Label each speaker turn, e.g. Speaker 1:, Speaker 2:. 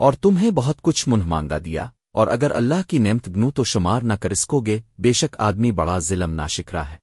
Speaker 1: اور تمہیں بہت کچھ منہ مانگا دیا، اور اگر اللہ کی نعمت گنو تو شمار نہ کرسکو گے بے شک آدمی بڑا ظلم نہ شکرا ہے۔